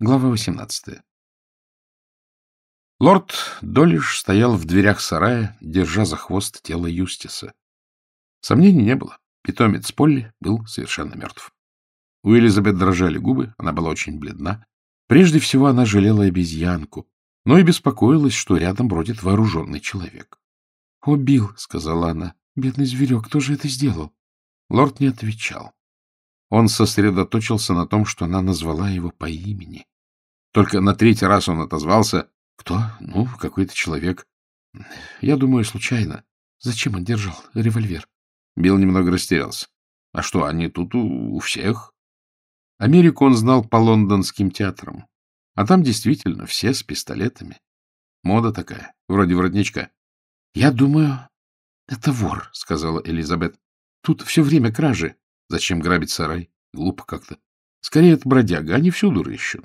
Глава 18. Лорд Долиш стоял в дверях сарая, держа за хвост тело Юстиса. Сомнений не было. Питомец Полли был совершенно мертв. У Элизабет дрожали губы, она была очень бледна. Прежде всего она жалела обезьянку, но и беспокоилась, что рядом бродит вооруженный человек. — О, Билл, — сказала она, — бедный зверек, кто же это сделал? Лорд не отвечал. Он сосредоточился на том, что она назвала его по имени. Только на третий раз он отозвался. Кто? Ну, какой-то человек. Я думаю, случайно. Зачем он держал револьвер? Билл немного растерялся. А что, они тут у, у всех? Америку он знал по лондонским театрам. А там действительно все с пистолетами. Мода такая, вроде воротничка. — Я думаю, это вор, — сказала Элизабет. — Тут все время кражи. Зачем грабить сарай? Глупо как-то. Скорее, это бродяга, они всюду рыщут.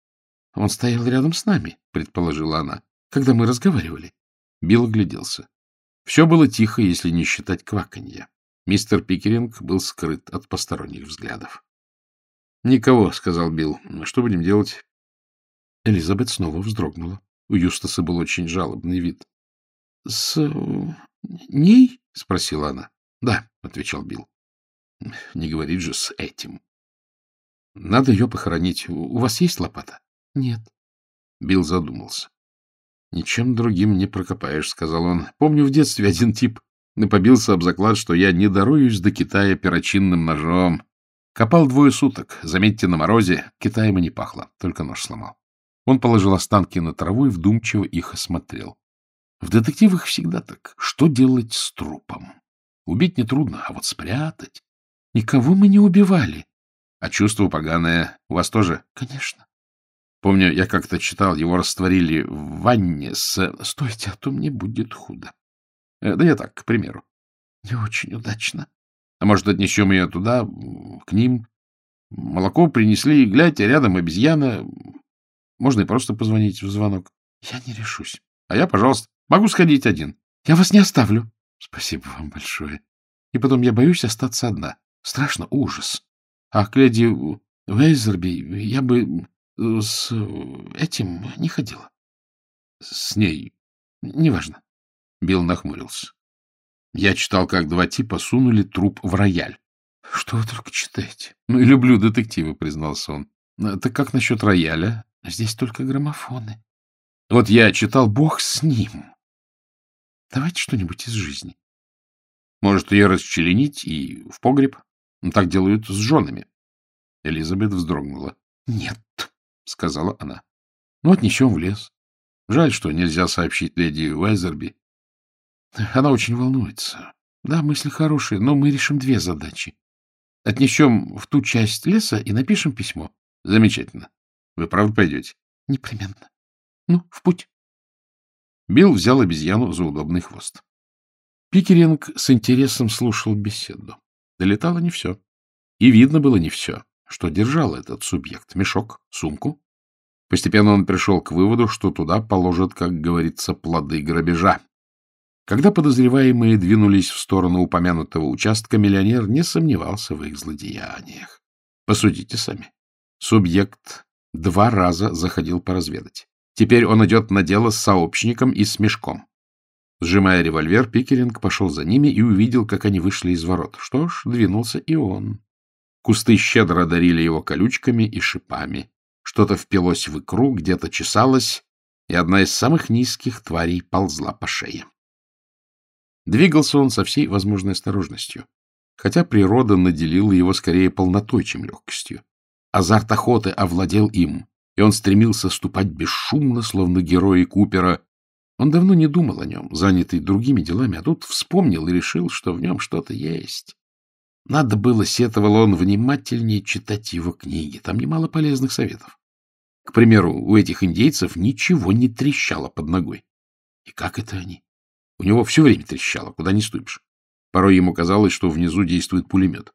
— Он стоял рядом с нами, — предположила она, — когда мы разговаривали. Билл огляделся. Все было тихо, если не считать кваканья. Мистер Пикеринг был скрыт от посторонних взглядов. — Никого, — сказал Билл. — Что будем делать? Элизабет снова вздрогнула. У Юстаса был очень жалобный вид. — С ней? — спросила она. — Да, — отвечал Билл. Не говорит же с этим. Надо ее похоронить. У вас есть лопата? Нет. Билл задумался. Ничем другим не прокопаешь, сказал он. Помню, в детстве один тип побился об заклад, что я не даруюсь до Китая перочинным ножом. Копал двое суток. Заметьте, на морозе Китаем и не пахло, только нож сломал. Он положил останки на траву и вдумчиво их осмотрел. В детективах всегда так. Что делать с трупом? Убить нетрудно, а вот спрятать... Никого мы не убивали. А чувство поганое у вас тоже? Конечно. Помню, я как-то читал, его растворили в ванне с... Стойте, а то мне будет худо. Э, да я так, к примеру. Не очень удачно. А может, отнесем ее туда, к ним? Молоко принесли, глядь, а рядом обезьяна. Можно и просто позвонить в звонок. Я не решусь. А я, пожалуйста, могу сходить один. Я вас не оставлю. Спасибо вам большое. И потом я боюсь остаться одна. Страшно, ужас. А к леди Вейзерби я бы э, с этим не ходила. С ней. Неважно. Билл нахмурился. Я читал, как два типа сунули труп в рояль. — Что вы только читаете? — Ну, и люблю детективы, — признался он. — Так как насчет рояля? Здесь только граммофоны. Вот я читал «Бог с ним». Давайте что-нибудь из жизни. Может, ее расчленить и в погреб? Так делают с женами. Элизабет вздрогнула. — Нет, — сказала она. — Ну, отнесем в лес. Жаль, что нельзя сообщить леди Уэзерби. Она очень волнуется. Да, мысли хорошие, но мы решим две задачи. Отнесем в ту часть леса и напишем письмо. Замечательно. Вы правда пойдете? Непременно. Ну, в путь. Билл взял обезьяну за удобный хвост. Пикеринг с интересом слушал беседу. Долетало не все. И видно было не все, что держал этот субъект. Мешок, сумку. Постепенно он пришел к выводу, что туда положат, как говорится, плоды грабежа. Когда подозреваемые двинулись в сторону упомянутого участка, миллионер не сомневался в их злодеяниях. Посудите сами. Субъект два раза заходил поразведать. Теперь он идет на дело с сообщником и с мешком. Сжимая револьвер, Пикеринг пошел за ними и увидел, как они вышли из ворот. Что ж, двинулся и он. Кусты щедро одарили его колючками и шипами. Что-то впилось в икру, где-то чесалось, и одна из самых низких тварей ползла по шее. Двигался он со всей возможной осторожностью, хотя природа наделила его скорее полнотой, чем легкостью. Азарт охоты овладел им, и он стремился ступать бесшумно, словно герои Купера, он давно не думал о нем, занятый другими делами, а тут вспомнил и решил, что в нем что-то есть. Надо было, сетовал он, внимательнее читать его книги. Там немало полезных советов. К примеру, у этих индейцев ничего не трещало под ногой. И как это они? У него все время трещало, куда не ступишь. Порой ему казалось, что внизу действует пулемет.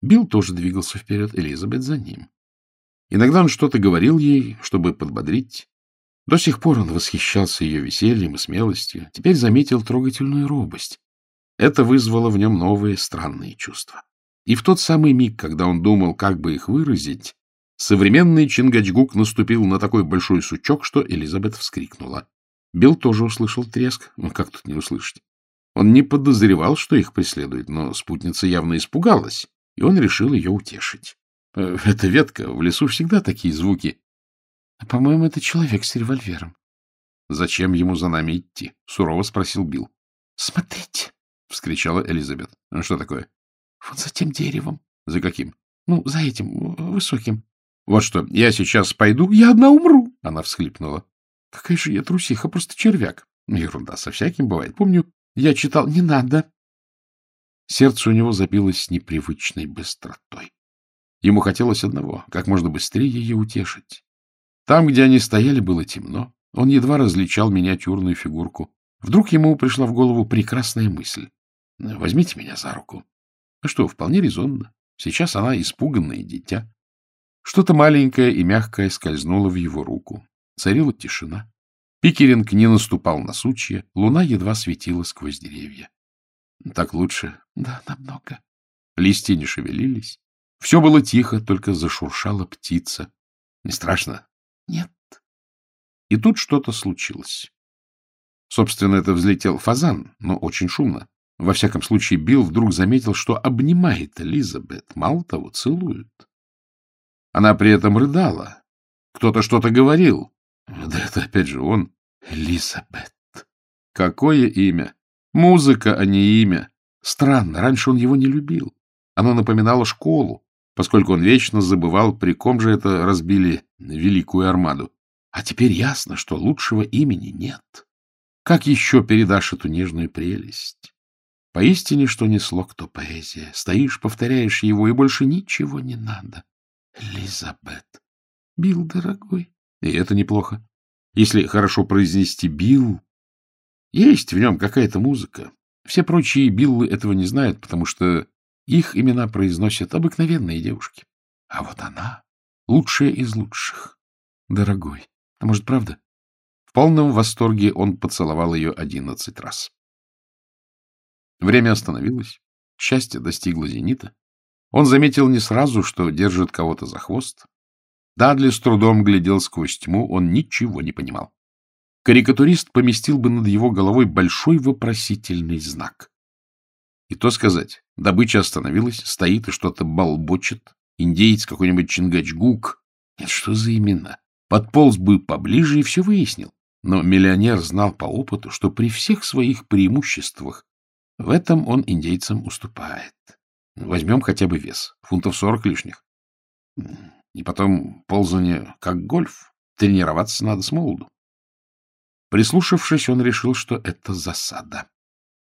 Билл тоже двигался вперед, Элизабет за ним. Иногда он что-то говорил ей, чтобы подбодрить, до сих пор он восхищался ее весельем и смелостью, теперь заметил трогательную робость. Это вызвало в нем новые странные чувства. И в тот самый миг, когда он думал, как бы их выразить, Современный Чингачгук наступил на такой большой сучок, что Элизабет вскрикнула. Билл тоже услышал треск. Ну, как тут не услышать? Он не подозревал, что их преследует, но спутница явно испугалась, и он решил ее утешить. Э, эта ветка, в лесу всегда такие звуки. — По-моему, это человек с револьвером. — Зачем ему за нами идти? — сурово спросил Билл. — Смотрите! — вскричала Элизабет. — Что такое? — Вот за тем деревом. — За каким? — Ну, за этим, высоким. — Вот что, я сейчас пойду, я одна умру! — она всхлипнула. — Какая же я трусиха, просто червяк. Ерунда, со всяким бывает. Помню, я читал... Не надо. Сердце у него забилось с непривычной быстротой. Ему хотелось одного — как можно быстрее ее утешить. Там, где они стояли, было темно. Он едва различал миниатюрную фигурку. Вдруг ему пришла в голову прекрасная мысль. «Возьмите меня за руку». А что, вполне резонно. Сейчас она испуганное дитя. Что-то маленькое и мягкое скользнуло в его руку. Царила тишина. Пикеринг не наступал на сучья, луна едва светила сквозь деревья. Так лучше? Да, намного. Листья не шевелились. Все было тихо, только зашуршала птица. Не страшно? Нет. И тут что-то случилось. Собственно, это взлетел фазан, но очень шумно. Во всяком случае, Билл вдруг заметил, что обнимает Элизабет, мало того, целует. Она при этом рыдала. Кто-то что-то говорил. Да это опять же он. Элизабет. Какое имя? Музыка, а не имя. Странно, раньше он его не любил. Оно напоминало школу, поскольку он вечно забывал, при ком же это разбили великую армаду. А теперь ясно, что лучшего имени нет. Как еще передашь эту нежную прелесть? Поистине, что несло кто поэзия. Стоишь, повторяешь его, и больше ничего не надо. Элизабет. Бил, дорогой. И это неплохо. Если хорошо произнести Бил, есть в нем какая-то музыка. Все прочие Биллы этого не знают, потому что их имена произносят обыкновенные девушки. А вот она — лучшая из лучших. Дорогой. А может, правда? В полном восторге он поцеловал ее одиннадцать раз. Время остановилось. Счастье достигло зенита. Он заметил не сразу, что держит кого-то за хвост. Дадли с трудом глядел сквозь тьму, он ничего не понимал. Карикатурист поместил бы над его головой большой вопросительный знак. И то сказать, добыча остановилась, стоит и что-то балбочет, индеец какой-нибудь Чингачгук. Нет, что за имена? Подполз бы поближе и все выяснил. Но миллионер знал по опыту, что при всех своих преимуществах в этом он индейцам уступает. Возьмем хотя бы вес. Фунтов сорок лишних. И потом ползание как гольф. Тренироваться надо с молоду. Прислушавшись, он решил, что это засада.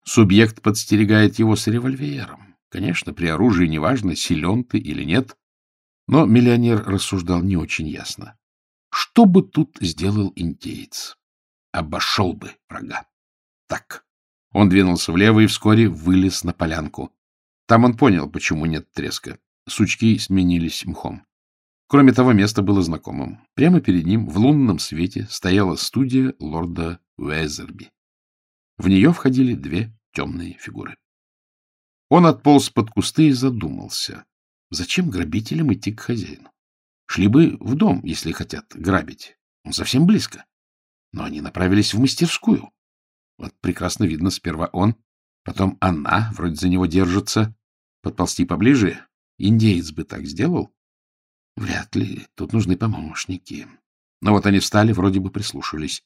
Субъект подстерегает его с револьвером. Конечно, при оружии неважно, силен ты или нет. Но миллионер рассуждал не очень ясно. Что бы тут сделал индеец? Обошел бы врага. Так. Он двинулся влево и вскоре вылез на полянку. Там он понял, почему нет треска. Сучки сменились мхом. Кроме того, место было знакомым. Прямо перед ним в лунном свете стояла студия лорда Уэзерби. В нее входили две темные фигуры. Он отполз под кусты и задумался. Зачем грабителям идти к хозяину? Шли бы в дом, если хотят грабить. Он совсем близко. Но они направились в мастерскую. Вот прекрасно видно сперва он, Потом она вроде за него держится. Подползти поближе? Индеец бы так сделал? Вряд ли. Тут нужны помощники. Но вот они встали, вроде бы прислушались.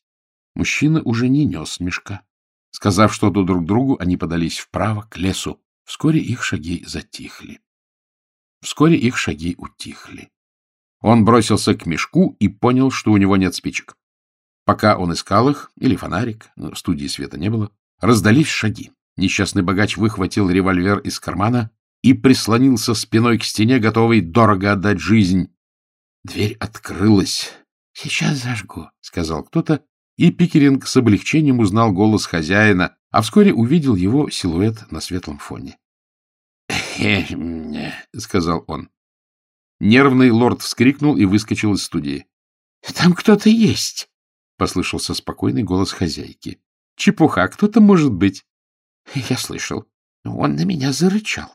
Мужчина уже не нес мешка. Сказав что-то друг другу, они подались вправо, к лесу. Вскоре их шаги затихли. Вскоре их шаги утихли. Он бросился к мешку и понял, что у него нет спичек. Пока он искал их, или фонарик, в студии света не было, раздались шаги. Несчастный богач выхватил револьвер из кармана и прислонился спиной к стене, готовый дорого отдать жизнь. Дверь открылась. — Сейчас зажгу, — сказал кто-то, и Пикеринг с облегчением узнал голос хозяина, а вскоре увидел его силуэт на светлом фоне. — сказал он. Нервный лорд вскрикнул и выскочил из студии. — Там кто-то есть, — послышался спокойный голос хозяйки. — Чепуха, кто-то может быть. — Я слышал. Он на меня зарычал.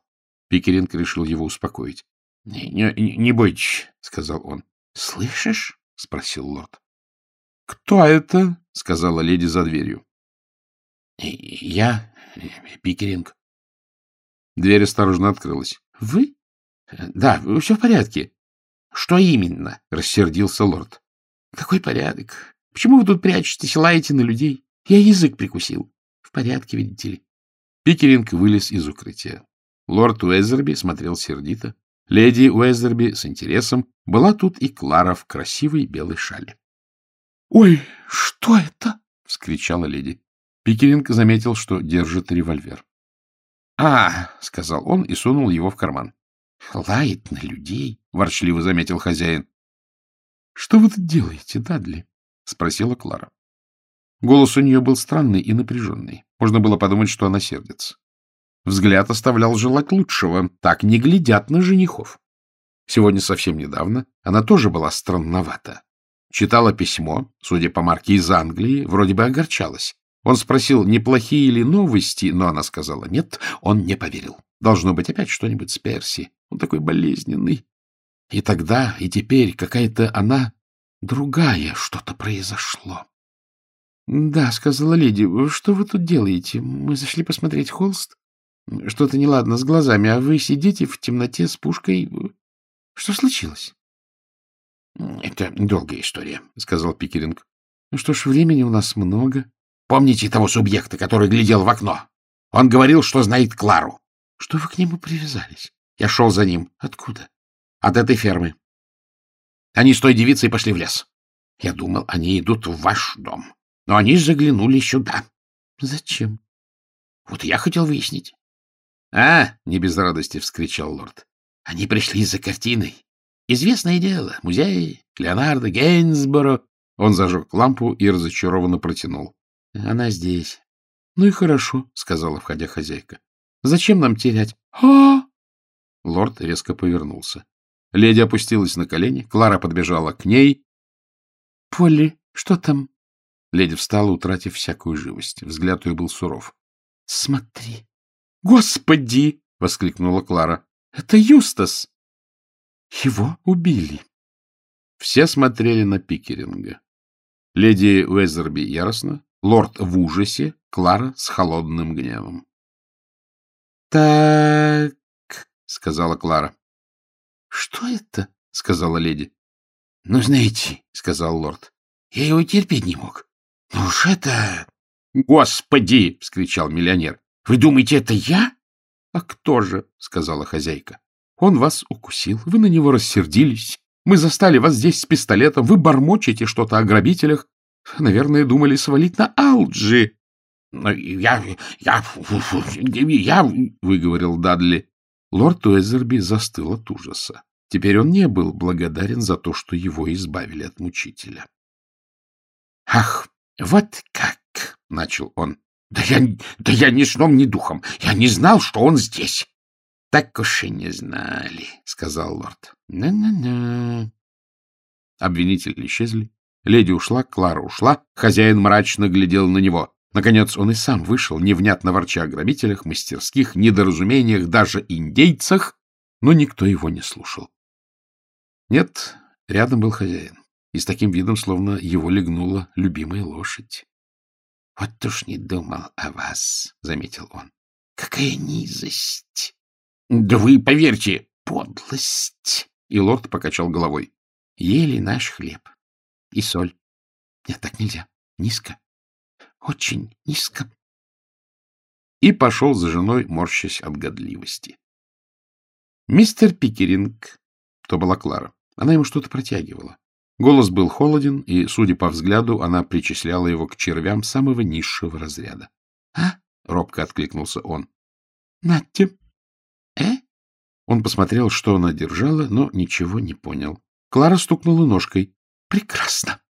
Пикеринг решил его успокоить. — Не, не, не бойтесь, — сказал он. — Слышишь? — спросил лорд. — Кто это? — сказала леди за дверью. — Я, Пикеринг. Дверь осторожно открылась. — Вы? — Да, все в порядке. — Что именно? — рассердился лорд. — Какой порядок? Почему вы тут прячетесь, лаете на людей? Я язык прикусил. В порядке, видите ли. Пикеринг вылез из укрытия. Лорд Уэзерби смотрел сердито. Леди Уэзерби с интересом. Была тут и Клара в красивой белой шале. — Ой, что это? — вскричала леди. Пикеринг заметил, что держит револьвер. — А, — сказал он и сунул его в карман. — Лает на людей, — ворчливо заметил хозяин. — Что вы тут делаете, Дадли? — спросила Клара. Голос у нее был странный и напряженный. Можно было подумать, что она сердится. Взгляд оставлял желать лучшего. Так не глядят на женихов. Сегодня совсем недавно она тоже была странновата. Читала письмо, судя по марке из Англии, вроде бы огорчалась. Он спросил, неплохие ли новости, но она сказала нет, он не поверил. Должно быть опять что-нибудь с Перси. Он такой болезненный. И тогда, и теперь какая-то она другая что-то произошло. — Да, — сказала леди, — что вы тут делаете? Мы зашли посмотреть холст. Что-то неладно с глазами, а вы сидите в темноте с пушкой. Что случилось? — Это долгая история, — сказал Пикеринг. — Что ж, времени у нас много. Помните того субъекта, который глядел в окно? Он говорил, что знает Клару. — Что вы к нему привязались? Я шел за ним. Откуда? — От этой фермы. Они с той девицей пошли в лес. Я думал, они идут в ваш дом. Но они заглянули сюда. — Зачем? — Вот я хотел выяснить. — А, — не без радости вскричал лорд. — Они пришли за картиной. Известное дело. Музей Леонардо Гейнсборо. Он зажег лампу и разочарованно протянул. — Она здесь. — Ну и хорошо, — сказала, входя хозяйка. — Зачем нам терять? — А! Лорд резко повернулся. Леди опустилась на колени, Клара подбежала к ней. — Полли, что там? Леди встала, утратив всякую живость. Взгляд ее был суров. — Смотри. — Господи! — воскликнула Клара. — Это Юстас! Его убили. Все смотрели на Пикеринга. Леди Уэзерби яростно, лорд в ужасе, Клара с холодным гневом. — Так, — сказала Клара. — Что это? — сказала леди. — Ну, знаете, — сказал лорд, — я его терпеть не мог. — Ну уж это... — Господи! — вскричал миллионер. — Вы думаете, это я? — А кто же? — сказала хозяйка. — Он вас укусил, вы на него рассердились. Мы застали вас здесь с пистолетом, вы бормочете что-то о грабителях. Наверное, думали свалить на Алджи. — Я... я... я... — выговорил Дадли. Лорд Уэзерби застыл от ужаса. Теперь он не был благодарен за то, что его избавили от мучителя. — Ах, вот как! — начал он. — Да я, да я ни сном, ни духом. Я не знал, что он здесь. — Так уж и не знали, — сказал лорд. На-на-на. Обвинители исчезли. Леди ушла, Клара ушла. Хозяин мрачно глядел на него. Наконец он и сам вышел, невнятно ворча о грабителях, мастерских, недоразумениях, даже индейцах, но никто его не слушал. Нет, рядом был хозяин, и с таким видом, словно его легнула любимая лошадь. — Вот уж не думал о вас, — заметил он. — Какая низость! — Да вы поверьте, подлость! И лорд покачал головой. — Ели наш хлеб и соль. Нет, так нельзя. Низко очень низко. И пошел за женой, морщась от годливости. Мистер Пикеринг, то была Клара, она ему что-то протягивала. Голос был холоден, и, судя по взгляду, она причисляла его к червям самого низшего разряда. — А? — робко откликнулся он. — Натте. — Э? Он посмотрел, что она держала, но ничего не понял. Клара стукнула ножкой. — Прекрасно.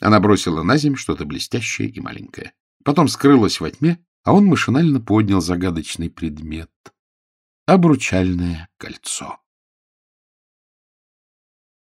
Она бросила на земь что-то блестящее и маленькое. Потом скрылась во тьме, а он машинально поднял загадочный предмет — обручальное кольцо.